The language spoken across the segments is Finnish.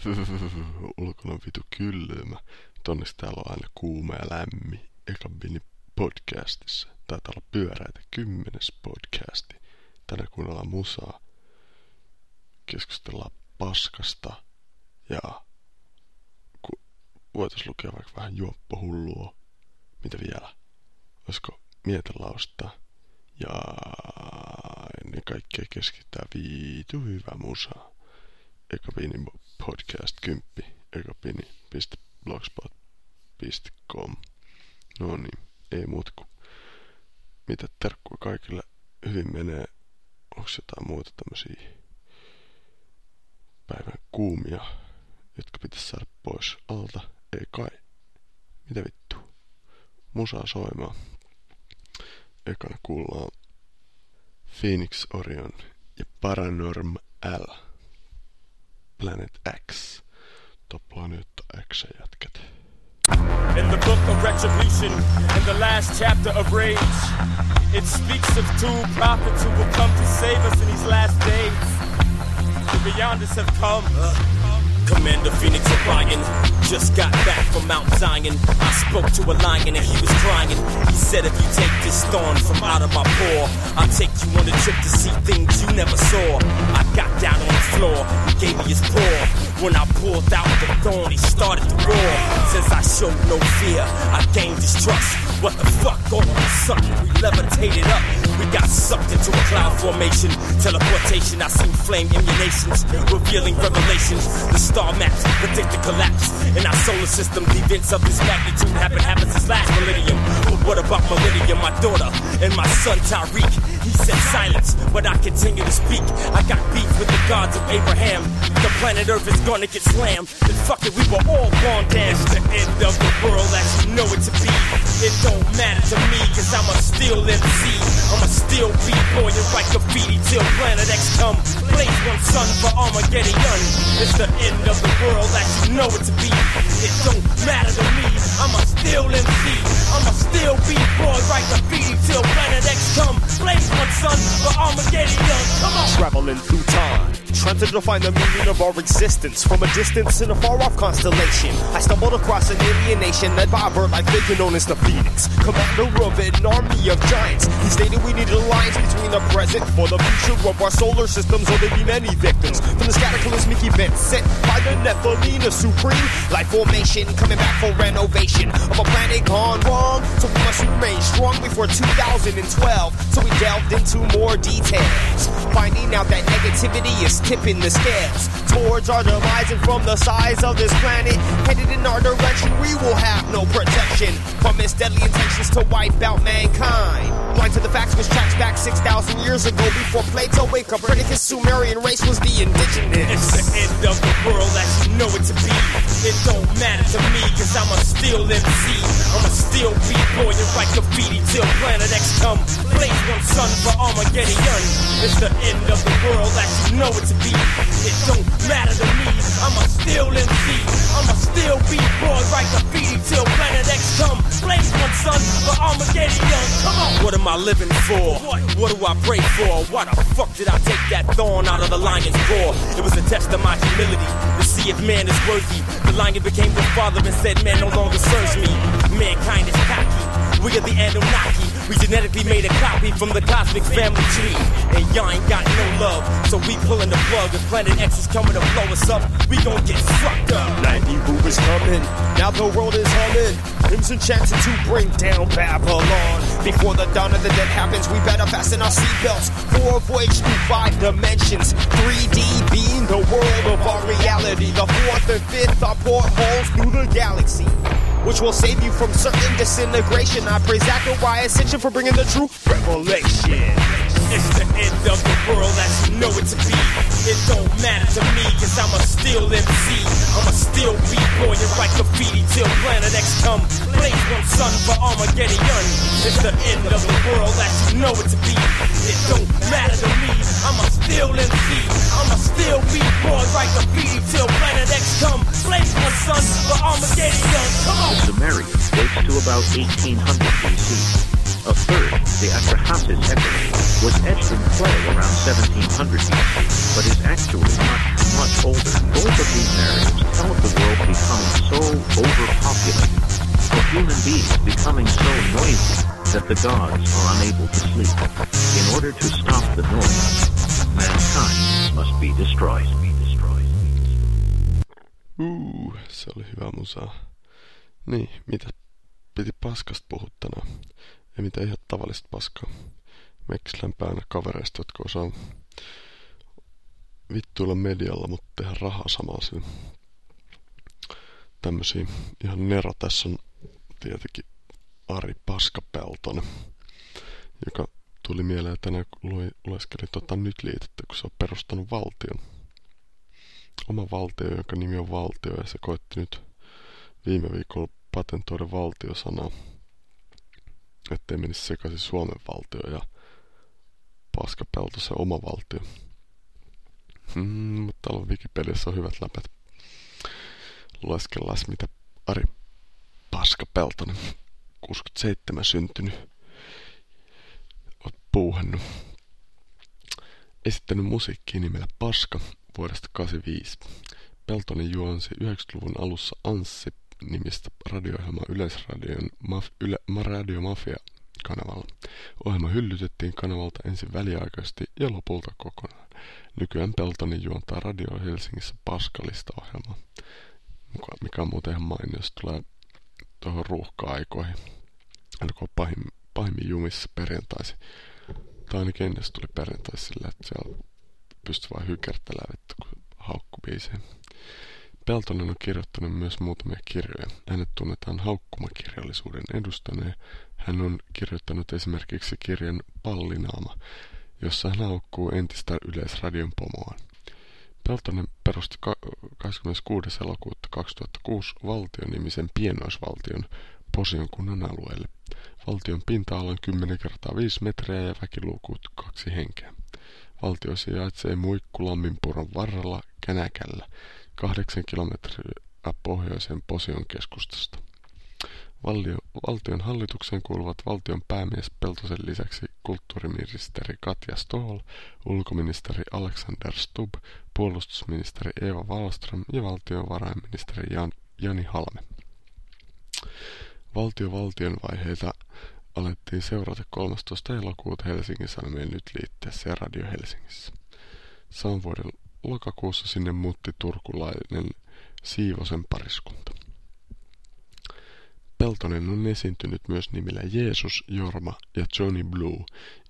Ulkona on vitu kylmä. Tonneksi täällä on aina kuuma ja lämmi. Eka Bini podcastissa. Taitaa olla pyöräitä kymmenes podcasti. Tänä kuunnellaan musaa. Keskustellaan paskasta. Ja ku, voitais lukea vaikka vähän juoppohullua. Mitä vielä? Olisiko mietelausta? Ja ennen kaikkea keskittää viitu hyvä musaa. Ekapinin podcast 10, ekapini.blogspot.com. No niin, ei muuta kuin mitä terkkua kaikille hyvin menee. Onko jotain muuta tämmösiä päivän kuumia, jotka pitäisi saada pois alta? Ei kai. Mitä vittu? Musaa soimaan. Ekana kuullaan Phoenix Orion ja Paranorm L. Planet X. Planeetta X jätkät. In the book of retribution, in the last chapter of rage, it speaks of two prophets who will come to save us in these last days. The beyonders have come. Commander Phoenix Orion just got back from Mount Zion. I spoke to a lion and he was crying. He said, If you take this thorn from out of my paw, I'll take you on a trip to see things you never saw. I got down on the floor, he gave me his paw. When I pulled out the thorn, he started to roar. Since I showed no fear, I gained his trust. What the fuck? All of a sudden, we levitated up. We got sucked into a cloud formation. Teleportation, I seen flame emanations, revealing revelations. The star maps predict the collapse in our solar system. The events of this magnitude happen happen since last millennium. But what about millennium? My daughter and my son Tyreek. He said silence, but I continue to speak. I got beef with the gods of Abraham. The planet Earth is gonna get slammed. Then fuck it, we were all born down. It's the end of the world as you know it to be. It don't matter to me, cause I'm a still MC. I'm a still B-boy and write graffiti till planet X come. Blaze one sun for Armageddon. It's the end of the world as you know it to be. It don't matter to me, I'm a still MC. I'm a still B-boy, write graffiti till planet X come. Blaze one sun for Armageddon. Come on. traveling through time. Trying to define the meaning of our existence from a distance in a far off constellation. I stumbled across an alien nation led by a bird like figure known as the Phoenix, commander of an army of giants. He stated we need an alliance between the present for the future of our solar systems, or there be many victims from this cataclysmic event set by the Nephilim, the supreme life formation coming back for renovation of a planet gone wrong. So we must remain strong before 2012. So we delved into more details, finding out that negativity is tipping the scales towards our demise and from the size of this planet headed in our direction we will have no protection from its deadly intentions to wipe out mankind blind to the facts which tracks back 6,000 years ago before Plato and Copernicus Sumerian race was the indigenous It's the end of the world as you know it to be. It don't matter to me, cause I'm a still MC. I'm a still B-boy and write graffiti till planet X come. Blaze one sun for Armageddon. It's the end of the world as you know it to be. It don't matter to me, I'm a still MC. I'm a still B-boy, write graffiti till planet X come. Blaze one sun for Armageddon. Come on. What am I living for? What do I pray for? Why the fuck did I take that thorn out of the lion's paw? It was a test of my humility to see if man is worthy. The lion became the father and said, Man no longer serves me. Mankind is cocky. We are the Anunnaki. We genetically made a copy from the cosmic family tree. And y'all ain't got no love. So we pulling the plug. If Planet X is coming to blow us up, we gon' get fucked up. Nighty Boo is coming, now the world is humming. And chanting to bring down Babylon. Before the dawn of the dead happens, we better fasten our seatbelts for a voyage through five dimensions. 3D being the world of our reality. The fourth and fifth are portholes galaxy. Which will save you from certain disintegration. I praise Zachariah Ascension for bringing the true revelation. It's the end of the world as you know it to be. It don't matter to me, cause I'm a still MC. I'm a still B-boy and write graffiti till planet X come. Blaze one sun for Armageddon. It's the end of the world as you know it to be. It don't matter to me, I'm a still MC. I'm a still B-boy, write graffiti till planet X come. Blaze one sun for Armageddon. Come on. The Sumerians dates to about 1800 BC. A third, the Atrahasis Epic, was etched in clay around 1700 BC, but is actually much, much older. Both of these narratives tell of the world becoming so overpopulated, of human beings becoming so noisy that the gods are unable to sleep. In order to stop the noise, mankind must be destroyed. Uh, se oli hyvä musa. Niin, mitä piti paskasta puhua? Ei mitään ihan tavallista paskaa. Meksilän päänä kavereista, jotka osaa vittuilla medialla, mutta tehdä rahaa samaan siinä. Tämmösiä ihan nero tässä on tietenkin Ari Paskapeltonen, joka tuli mieleen tänään, kun lueskeli tota nyt liitettä, kun se on perustanut valtion. Oma valtio, jonka nimi on valtio, ja se koitti nyt viime viikolla patentoida valtiosanaa, ettei menisi sekaisin Suomen valtio ja se oma valtio. Mm, mutta täällä on Wikipediassa on hyvät läpät. Lueskellaan mitä Ari Paska Peltonen, 67 syntynyt, oot puuhannut. Esittänyt musiikkia nimellä Paska vuodesta 85. Peltonen juonsi 90-luvun alussa Anssi nimistä radio-ohjelmaa Yleisradion Maf- Yle, Radio Mafia kanavalla. Ohjelma hyllytettiin kanavalta ensin väliaikaisesti ja lopulta kokonaan. Nykyään Peltonen juontaa Radio Helsingissä Paskalista ohjelmaa, mikä on muuten ihan mainio, tulee tuohon ruuhka-aikoihin. Alkoi pahim, pahimmin jumissa perjantaisin. Tai ainakin ennen tuli perjantaisin sillä, että siellä pystyi vain hykertelemään vettä, kun haukkubiiseen. Peltonen on kirjoittanut myös muutamia kirjoja. Hänet tunnetaan haukkumakirjallisuuden edustajana ja hän on kirjoittanut esimerkiksi kirjan Pallinaama, jossa hän haukkuu entistä yleisradion pomoa. Peltonen perusti 26. elokuuta 2006 valtion-nimisen pienoisvaltion Posion kunnan alueelle. Valtion pinta-ala on 10 kertaa 5 metriä ja väkilukuut kaksi henkeä. Valtio sijaitsee Muikkulamminpuron varrella Känäkällä, kahdeksan kilometriä pohjoisen Posion keskustasta. Valtio, valtion hallitukseen kuuluvat valtion päämies Peltosen lisäksi kulttuuriministeri Katja Stoll, ulkoministeri Alexander Stubb, puolustusministeri Eva Wallström ja valtiovarainministeri Jan, Jani Halme. Valtio valtion vaiheita alettiin seurata 13. elokuuta Helsingin Sanomien nyt liitteessä ja Radio Helsingissä. Saman vuoden lokakuussa sinne muutti turkulainen Siivosen pariskunta. Peltonen on esiintynyt myös nimillä Jeesus, Jorma ja Johnny Blue,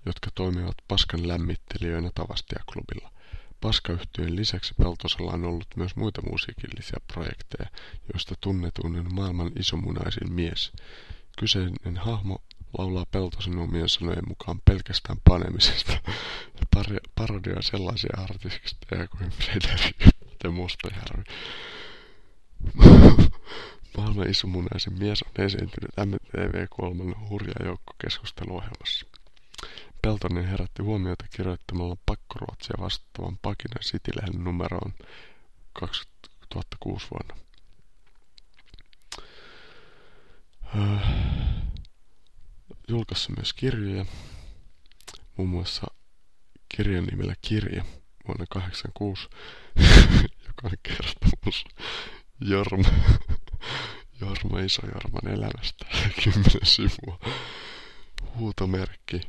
jotka toimivat Paskan lämmittelijöinä Tavastia-klubilla. Paskayhtyön lisäksi Peltosella on ollut myös muita musiikillisia projekteja, joista tunnetuin on maailman isomunaisin mies. Kyseinen hahmo laulaa Peltosen omien sanojen mukaan pelkästään panemisesta ja parodioi sellaisia artisteja kuin Frederik de Mustajärvi. Maailman isomunaisen mies on esiintynyt MTV3 hurja joukko keskusteluohjelmassa. Peltonen herätti huomiota kirjoittamalla pakkoruotsia vastaavan Pakinan City-lehden numeroon 2006 vuonna. Öö, julkaisi myös kirjoja, muun muassa kirjan nimellä Kirja vuonna 1986, joka on kertomus Jorma, Jorma Iso Jorman elämästä, kymmenen sivua. Huutomerkki,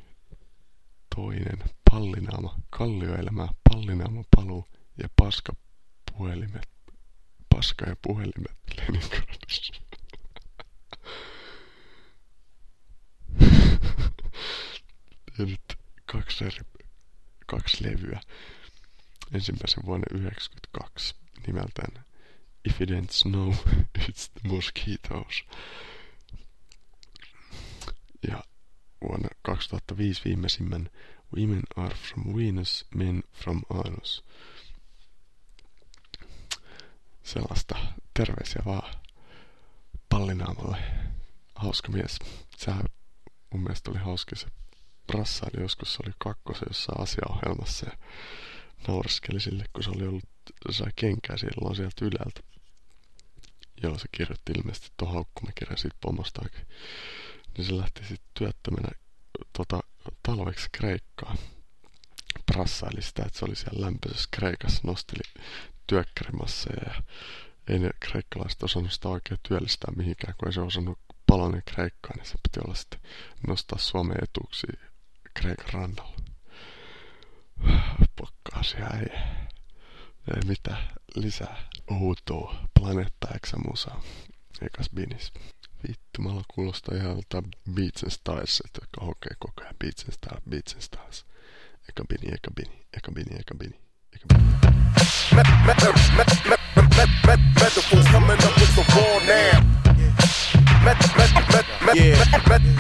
toinen, pallinaama, kallioelämä, pallinaama paluu ja paska puhelimet, paska ja puhelimet Leningradissa. Nyt kaksi, eri, kaksi levyä. Ensimmäisen vuonna 1992 nimeltään If it ain't snow, it's the mosquitoes. Ja vuonna 2005 viimeisimmän Women are from Venus, men from Anus. Sellaista terveisiä vaan pallinaamalle. Hauska mies. Sehän mun mielestä oli hauska se brassaili joskus, se oli kakkosen jossain asiaohjelmassa ja nauraskeli sille, kun se oli ollut, sai kenkää silloin sieltä ylältä. Joo, se kirjoitti ilmeisesti tuon haukkumakirjan siitä pomostakin. Niin se lähti sitten työttömänä tota, talveksi Kreikkaan. prassaili sitä, että se oli siellä lämpöisessä Kreikassa, nosteli työkkärimassa ja ei ne kreikkalaiset osannut sitä oikein työllistää mihinkään, kun ei se osannut palanen Kreikkaan, niin se piti olla sitten nostaa Suomen etuuksia Kreikan rannalla. Pokkaasia ei, ei mitään lisää outoa Planeetta X musaa. Ekas binis. Vittu, mä kuulostaa ihan joltain Beats and Stars, että jotka hokee koko ajan Beats and Stars, Beats and Stars. Eka bini, eka bini, eka bini, eka bini, eka bini. Metaphors coming up with the raw now.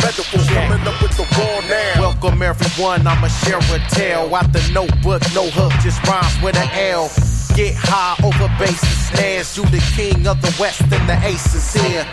Metaphors coming up with the now. Welcome everyone, I'ma share a tale out the notebook, no hook, just rhymes with an L. Get high over bass and snares. You the king of the west and the ace is here.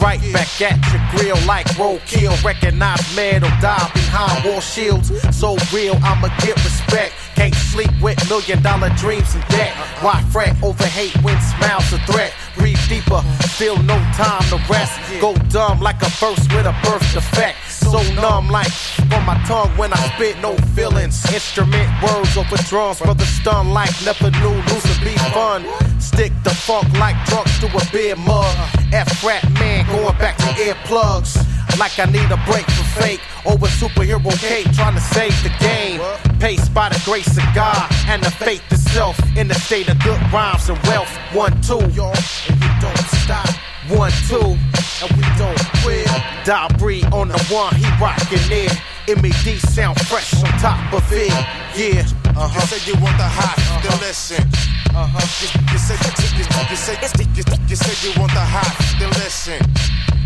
Right back at your grill like roadkill. Recognize man or die behind wall shields. So real, I'ma get respect. Can't sleep with million dollar dreams and debt. Why fret over hate when smiles a threat? Breathe deeper, still no time to rest. Go dumb like a verse with a birth defect. So numb like on my tongue when I spit, no feelings. Instrument words over drums, brother stun like never knew losing be fun. Stick the funk like drunks to a beer mug. F rap man going back to earplugs. Like I need a break from fake. Over superhero cape trying to save the game. Paced by the grace of God and the faith itself. In the state of good rhymes and wealth. One, two, y'all, and you don't stop. One, two, and we don't quit. Dabri on the one, he rockin' it. MED sound fresh on top of it. Yeah, uh You say you want the hot, then listen. Uh-huh. You, you say you, you, you say you, you say you want the hot, then listen.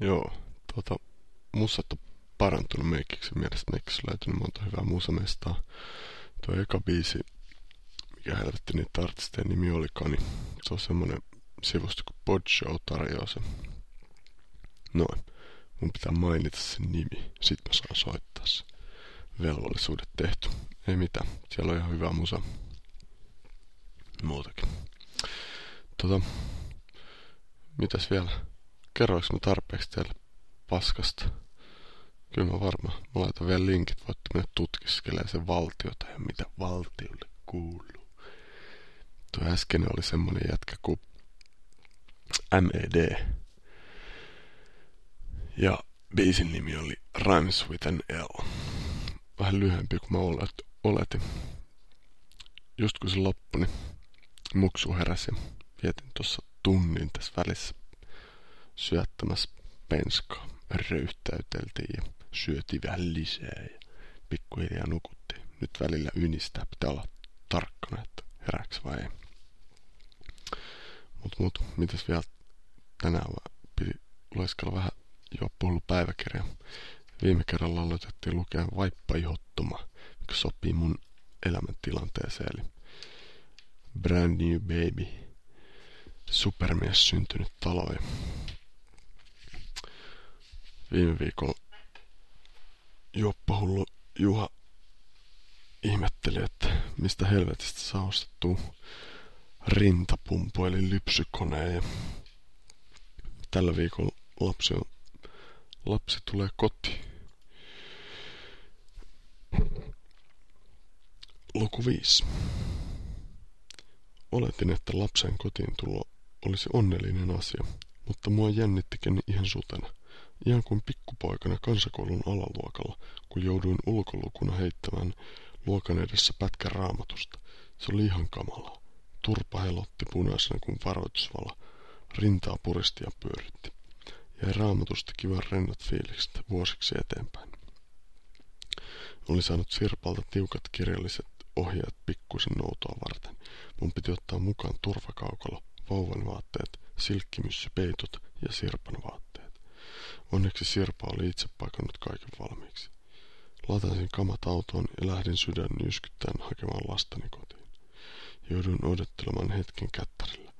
Joo, tuota, musat on parantunut meikiksi mielestä meikiksi löytynyt monta hyvää musamestaa. Tuo eka biisi, mikä helvetti niitä artistien nimi olikaan, niin se on semmonen sivusto kuin Podshow tarjoaa se. Noin, mun pitää mainita sen nimi, sit mä saan soittaa se. Velvollisuudet tehty. Ei mitään, siellä on ihan hyvää musa. Muutakin. Tota, mitäs vielä? Kerroinko mä tarpeeksi teille paskasta? Kyllä mä varmaan. Mä laitan vielä linkit, voitte mennä tutkiskelemaan sen valtiota ja mitä valtiolle kuuluu. Tuo äsken oli semmonen jätkä kuin MED. Ja biisin nimi oli Rhymes with an L. Vähän lyhyempi kuin mä olet, oletin. Just kun se loppui, niin muksu heräsi vietin tuossa tunnin tässä välissä syöttämässä penskaa. Röyhtäyteltiin ja syötiin vähän lisää ja pikkuhiljaa nukuttiin. Nyt välillä ynistää, pitää olla tarkkana, että herääks vai ei. Mut mut, mitäs vielä tänään piti lueskella vähän jo puhunut päiväkirja. Viime kerralla aloitettiin lukea Vaippa ihottuma, mikä sopii mun elämäntilanteeseen, eli Brand New Baby, supermies syntynyt talo. Ja viime viikolla juoppahullu Juha ihmetteli, että mistä helvetistä saa ostettua rintapumpu eli lypsykoneen. Ja tällä viikolla lapsi, on, lapsi tulee kotiin. Luku 5. Oletin, että lapsen kotiin tulo olisi onnellinen asia, mutta mua jännittikin ihan sutena. Ihan kuin pikkupoikana kansakoulun alaluokalla, kun jouduin ulkolukuna heittämään luokan edessä pätkän raamatusta. Se oli ihan kamalaa. Turpa helotti punaisena kuin varoitusvala. Rintaa puristi ja pyöritti. Jäi raamatusta kivan rennot fiilikset vuosiksi eteenpäin. Oli saanut Sirpalta tiukat kirjalliset ohjeet pikkuisen noutoa varten. Mun piti ottaa mukaan turvakaukalo, vauvan vaatteet, silkkimyssypeitot ja Sirpan vaatteet. Onneksi Sirpa oli itse paikannut kaiken valmiiksi. Latasin kamat autoon ja lähdin sydän nyskyttäen hakemaan lastani kotiin. Jouduin odottelemaan hetken kättärillä,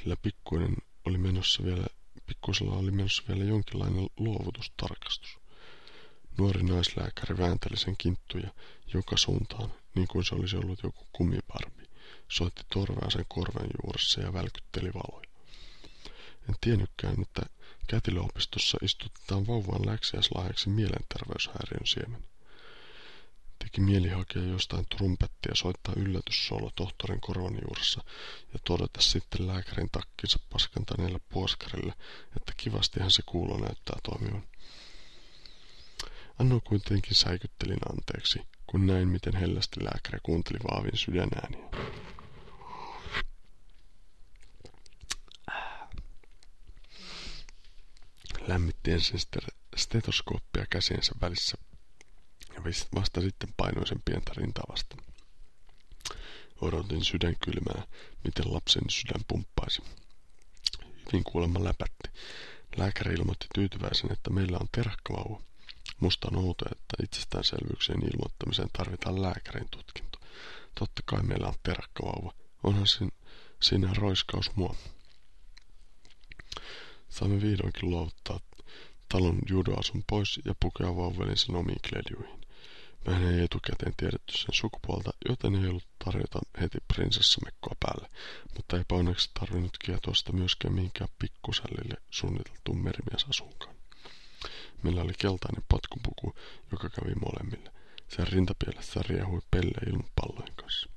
sillä pikkuinen oli menossa vielä, pikkuisella oli menossa vielä jonkinlainen luovutustarkastus. Nuori naislääkäri väänteli sen kinttuja joka suuntaan, niin kuin se olisi ollut joku kumiparvi. Soitti torvea sen korven juuressa ja välkytteli valoja. En tiennytkään, että kätilöopistossa istutetaan vauvan läksiäislahjaksi mielenterveyshäiriön siemen. Teki mieli hakea jostain trumpettia soittaa yllätyssolo tohtorin korvan juuressa ja todeta sitten lääkärin takkinsa paskantaneelle puoskarille, että kivastihan se kuulo näyttää toimivan. Anno kuitenkin säikyttelin anteeksi, kun näin miten hellästi lääkäri kuunteli vaavin sydänääniä. Lämmitti ensin stetoskooppia käsiensä välissä ja vasta sitten painoin sen pientä rintavasta. Odotin sydänkylmää, miten lapsen sydän pumppaisi. Hyvin kuulemma läpätti. Lääkäri ilmoitti tyytyväisen, että meillä on terkkavauva. Musta on outo, että itsestäänselvyyksien ilmoittamiseen tarvitaan lääkärin tutkinto. Totta kai meillä on terkkavauva. Onhan sin, siinä roiskaus mua. Saimme vihdoinkin luovuttaa talon judoasun pois ja pukea vauvelin sen omiin kledjuihin. Mehän ei etukäteen tiedetty sen sukupuolta, joten ei ollut tarjota heti prinsessamekkoa päälle, mutta ei onneksi tarvinnut kietosta myöskään mihinkään pikkusällille suunniteltuun merimiesasunkaan. Meillä oli keltainen patkupuku, joka kävi molemmille. Sen rintapielessä riehui pelle ilmapallojen kanssa.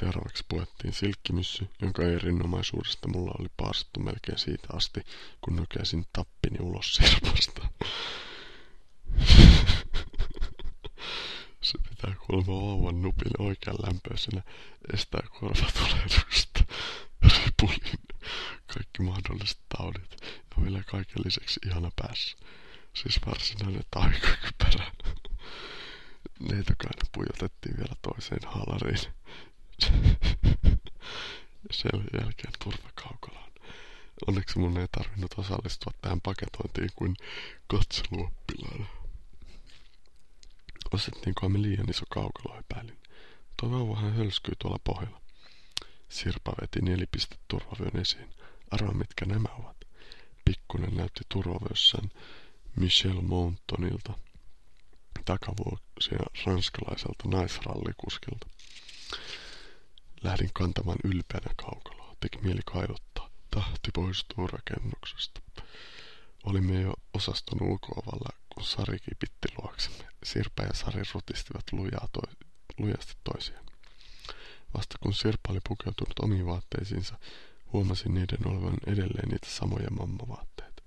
Seuraavaksi puettiin silkkimyssy, jonka erinomaisuudesta mulla oli paasittu melkein siitä asti, kun nokeasin tappini ulos sirpasta. Se pitää kuulemma vauvan nupin oikean lämpöisenä estää korvatulehdusta, ripulin, kaikki mahdolliset taudit ja vielä kaiken lisäksi ihana päässä. Siis varsinainen taikakypärä. Neitokainen pujotettiin vielä toiseen haalariin. Sen jälkeen turvakaukolaan. Onneksi mun ei tarvinnut osallistua tähän paketointiin kuin katseluoppilaana. Ostettiinkohan me liian iso kaukalo epäilin. Tuo vauvahan hölskyy tuolla pohjalla. Sirpa veti nelipisteturvavyön esiin. Arva mitkä nämä ovat. Pikkunen näytti turvavyössään Michel Montonilta, takavuosia ranskalaiselta naisrallikuskilta. Lähdin kantamaan ylpeänä kaukaloa. Teki mieli kaivottaa. Tahti poistuu rakennuksesta. Olimme jo osaston ulkoovalla, kun Sari kipitti luoksemme. Sirpa ja Sari rutistivat lujaa toi, lujasti toisiaan. Vasta kun Sirpa oli pukeutunut omiin vaatteisiinsa, huomasin niiden olevan edelleen niitä samoja mammavaatteita.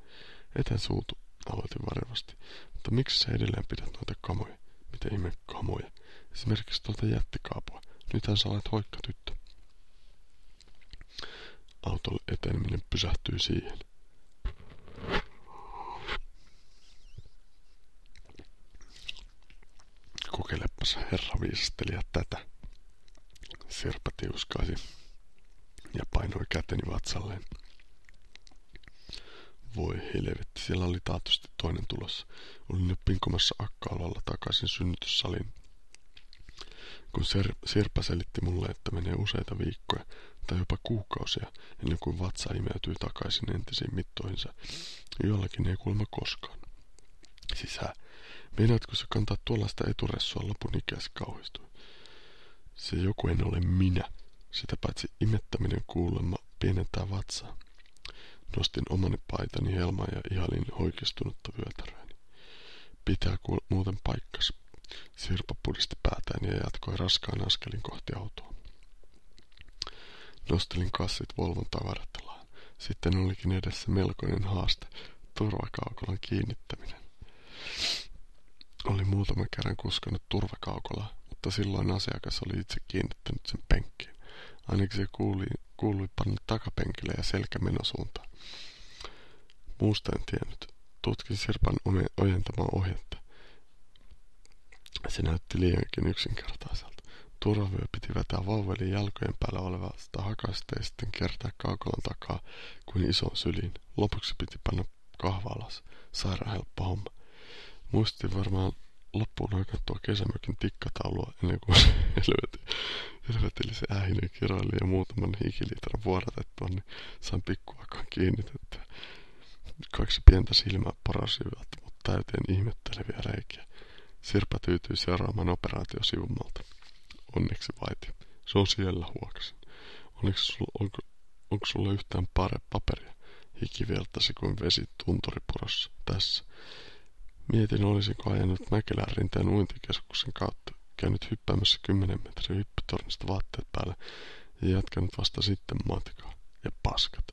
Eten suutu, aloitin varmasti. Mutta miksi sä edelleen pidät noita kamoja? Mitä ihme kamoja? Esimerkiksi tuolta jättikaapua. Nythän sä olet hoikka tyttö. Autolle eteneminen pysähtyi siihen. Kokeilepas herra viisastelija tätä. Sirpa tiuskaisi ja painoi käteni vatsalleen. Voi helvetti, siellä oli taatusti toinen tulossa. Olin nyt pinkomassa akkaulalla takaisin synnytyssaliin. Kun Sirpa selitti mulle, että menee useita viikkoja tai jopa kuukausia ennen kuin vatsa imeytyy takaisin entisiin mittoihinsa, jollakin ei kuulemma koskaan. Sisä, meinaatko se kantaa tuollaista eturessua lopun ikäisi kauhistui? Se joku en ole minä. Sitä paitsi imettäminen kuulemma pienentää vatsaa. Nostin omani paitani helmaa ja ihalin hoikistunutta vyötäröäni. Pitää kuul- muuten paikkas. Sirpa pudisti päätään ja jatkoi raskaan askelin kohti autoa. Nostelin kassit Volvon tavaratilaan. Sitten olikin edessä melkoinen haaste, turvakaukolan kiinnittäminen. Oli muutaman kerran kuskannut turvakaukolaa, mutta silloin asiakas oli itse kiinnittänyt sen penkkiin. Ainakin se kuului, kuului panna takapenkille ja selkä menosuuntaan. Muusta en tiennyt. Tutkin Sirpan ojentamaa ohjetta. Se näytti liiankin yksinkertaiselta. Turvavyö piti vetää vauvelin jalkojen päällä olevasta hakasta ja sitten kertaa kaukolan takaa kuin ison syliin. Lopuksi piti panna kahva alas. Sairaan helppo homma. Muistin varmaan loppuun tuo kesämökin tikkataulua ennen kuin helveti, helvetillisen se ähinen kiroili ja muutaman hikilitran vuodatettua, niin sain pikkuakaan kiinnitettyä. Kaksi pientä silmää porasivat, mutta täyteen ihmetteleviä reikiä. Sirpa tyytyi seuraamaan operaatio sivummalta. Onneksi vaiti. Se on siellä huoksin. Onneksi sulla, onko, onko sulla yhtään pare paperia? Hiki virtasi kuin vesi tunturipurossa tässä. Mietin, olisinko ajanut Mäkelän rinteen uintikeskuksen kautta, käynyt hyppäämässä kymmenen metrin hyppytornista vaatteet päälle ja jatkanut vasta sitten matikaa. Ja paskat.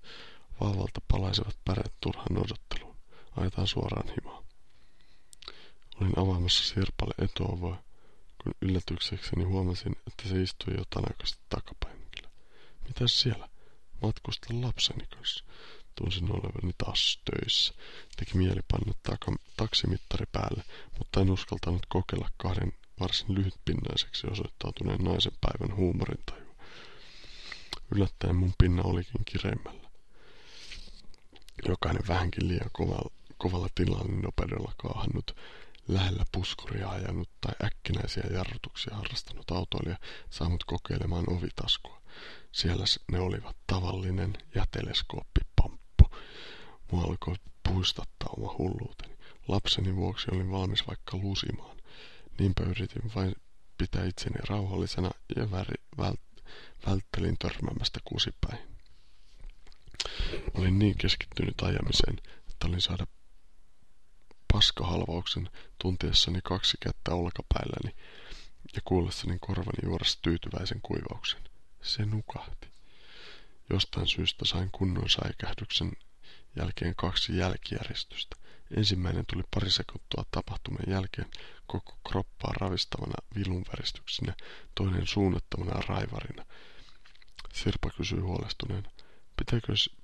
Vaavalta palaisivat päreet turhan odotteluun. Ajetaan suoraan himaan. Olin avaamassa Sirpalle etuovoa, kun yllätyksekseni huomasin, että se istui jo tanakasti takapenkillä. Mitäs siellä? Matkustan lapseni kanssa. Tunsin olevani taas töissä. Teki mieli panna taksimittari päälle, mutta en uskaltanut kokeilla kahden varsin lyhytpinnaiseksi osoittautuneen naisen päivän huumorintajua. Yllättäen mun pinna olikin kireimmällä. Jokainen vähänkin liian kovalla, kovalla tilalla nopeudella kaahannut, lähellä puskuria ajanut tai äkkinäisiä jarrutuksia harrastanut autoilija saa mut kokeilemaan ovitaskua. Siellä ne olivat tavallinen ja teleskooppipamppu. Mua alkoi puistattaa oma hulluuteni. Lapseni vuoksi olin valmis vaikka lusimaan. Niinpä yritin vain pitää itseni rauhallisena ja väri, vält, välttelin törmäämästä kusipäin. Olin niin keskittynyt ajamiseen, että olin saada paskahalvauksen tuntiessani kaksi kättä olkapäilläni ja kuullessani korvani juoressa tyytyväisen kuivauksen. Se nukahti. Jostain syystä sain kunnon säikähdyksen jälkeen kaksi jälkijäristystä. Ensimmäinen tuli pari sekuntua tapahtumien jälkeen koko kroppaa ravistavana vilunväristyksenä, toinen suunnattomana raivarina. Sirpa kysyi huolestuneena,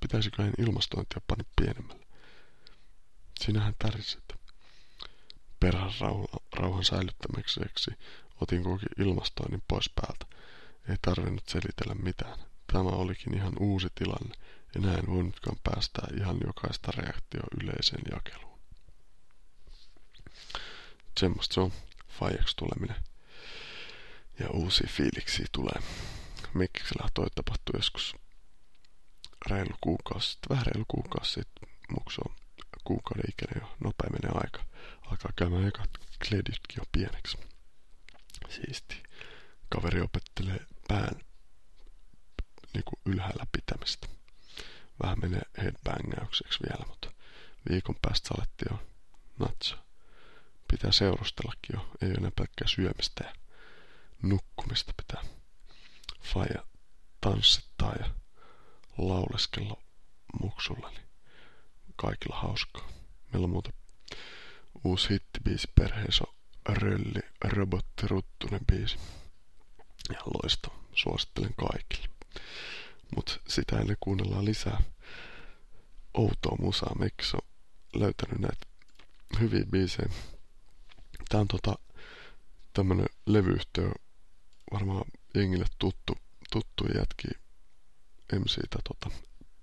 pitäisikö hän ilmastointia panna pienemmälle. Sinähän täriset. Perhan rauhan säilyttämiseksi otin koki ilmastoinnin pois päältä. Ei tarvinnut selitellä mitään. Tämä olikin ihan uusi tilanne, ja näin voinutkaan päästää ihan jokaista reaktio yleiseen jakeluun. Semmosta se on faijaksi tuleminen. Ja uusia fiiliksi tulee. Mikkiksellä toi tapahtui joskus reilu kuukausi sitten, vähän reilu kuukausi sitten. Muksu on kuukauden ikäinen jo, nopea menee aika. Alkaa käymään ekat kleditkin jo pieneksi. Siisti. Kaveri opettelee pään niinku ylhäällä pitämistä. Vähän menee headbangäykseksi vielä, mutta viikon päästä alettiin jo natsa. Pitää seurustellakin jo, ei enää pelkkää syömistä ja nukkumista pitää faija tanssittaa ja lauleskella muksulla, niin kaikilla hauskaa. Meillä on muuta uusi hittibiisi perheessä on Rölli Robotti Ruttunen biisi. Ja loistava. Suosittelen kaikille. Mut sitä ennen kuunnellaan lisää outoa musaa. Miksi on löytänyt näitä hyviä biisejä. Tää on tota tämmönen levyyhtiö, varmaan jengille tuttu, tuttu jätki MCtä tota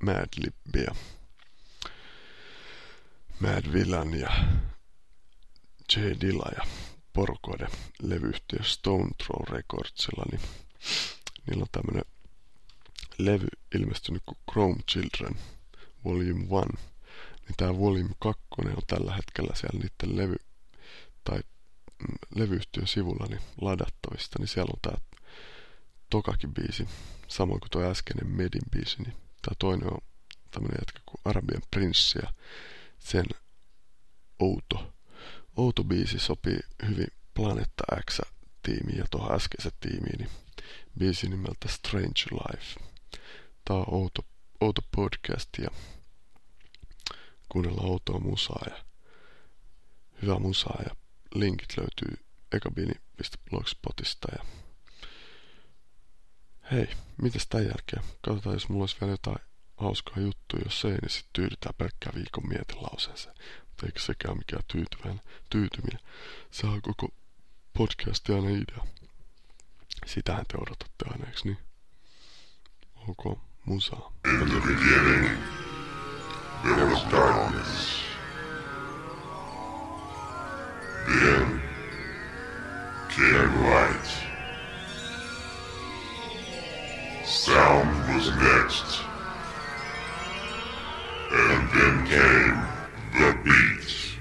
Madlibia. Mad Villan ja J. Dilla ja porukoiden levyyhtiö Stone Throw Recordsilla, niin niillä on tämmönen levy ilmestynyt kuin Chrome Children Volume 1. Niin tää Volume 2 on tällä hetkellä siellä niiden levy tai mm, levyyhtiön sivulla niin ladattavista, niin siellä on tää tokakin biisi, samoin kuin tuo äskeinen Medin biisi, niin tää toinen on tämmönen jätkä kuin Arabian Prince ja sen outo, outo biisi sopii hyvin Planetta X-tiimiin ja tuohon äskeisen tiimiin, niin biisi nimeltä Strange Life. Tää on outo, outo podcast ja kuunnella outoa musaa ja hyvää musaa ja linkit löytyy ekabini.blogspotista ja hei, mitäs tämän jälkeen? Katsotaan, jos mulla olisi vielä jotain hauskaa juttu, jos ei, niin sitten tyydytään pelkkää viikon mietilauseeseen. Eikö sekään mikään tyytyväinen, tyytyminen. Se on koko podcasti aina idea. Sitähän te odotatte aina, eikö niin? Ok, musaa. In the beginning, there was darkness. Then came light. Sound was next. And then came the beat.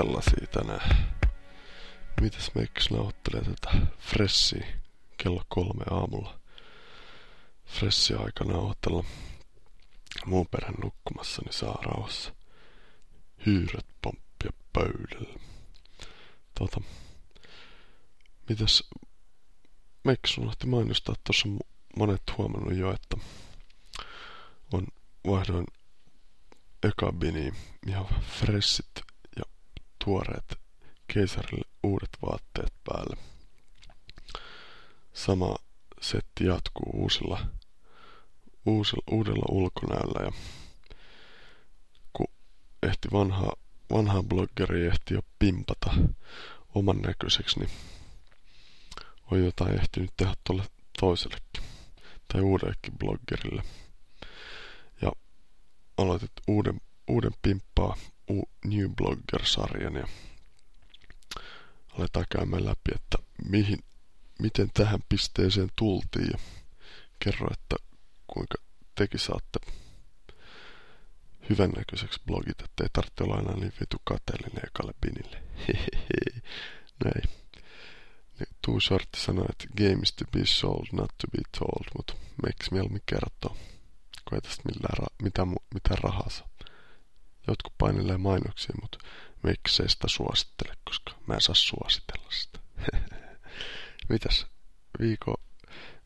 Sellaisia tänään. Mitäs meikäs nauhoittelee tätä Fressia kello kolme aamulla. Fressi aika nauhoitella muun perän nukkumassa, niin saa rauhassa hyyrät pomppia pöydällä. Tota, mitäs meikäs unohti mainostaa tuossa monet huomannut jo, että on vaihdoin Ekabiniin ihan fressit ja tuoreet keisarille uudet vaatteet päälle. Sama setti jatkuu uusilla, uusilla uudella ulkonäöllä ja kun ehti vanha, vanha bloggeri ehti jo pimpata oman näköiseksi, niin on jotain ehtinyt tehdä tuolle toisellekin tai uudellekin bloggerille. Ja aloitit uuden, uuden pimppaa New Blogger-sarjan ja aletaan käymään läpi, että mihin, miten tähän pisteeseen tultiin ja kerro, että kuinka teki saatte hyvännäköiseksi blogit, ettei tarvitse olla aina niin vitu kateellinen ekalle pinille. Näin. Niin Short sanoi, että game is to be sold, not to be told, mutta miksi mieluummin kertoo, kun ei tästä millään ra- mitä, mitä rahaa saa. Jotkut painelee mainoksia, mutta miksi ei sitä suosittele, koska mä en saa suositella sitä. Mitäs viikon,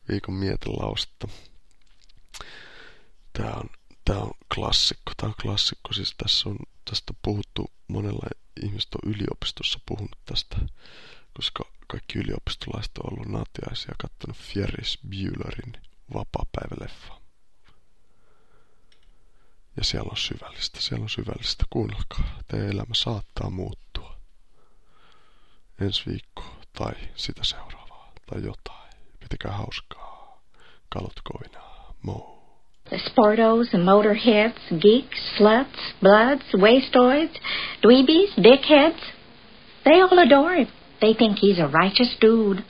viikon mietelaustetta? Tää on, tää on klassikko. Tää on klassikko. Siis tässä on tästä puhuttu, monella ihmiset on yliopistossa puhunut tästä, koska kaikki yliopistolaiset on ollut natiaisia ja kattonut Ferris Buellerin vapaa-päiväleffa. Ja siellä on syvällistä, siellä on syvällistä. Kuunnelkaa, teidän elämä saattaa muuttua. Ensi viikko tai sitä seuraavaa tai jotain. Pitäkää hauskaa. Kalot koinaa. Mo. The sportos and motorheads, geeks, sluts, bloods, wastoids, dweebies, dickheads, they all adore him. They think he's a righteous dude.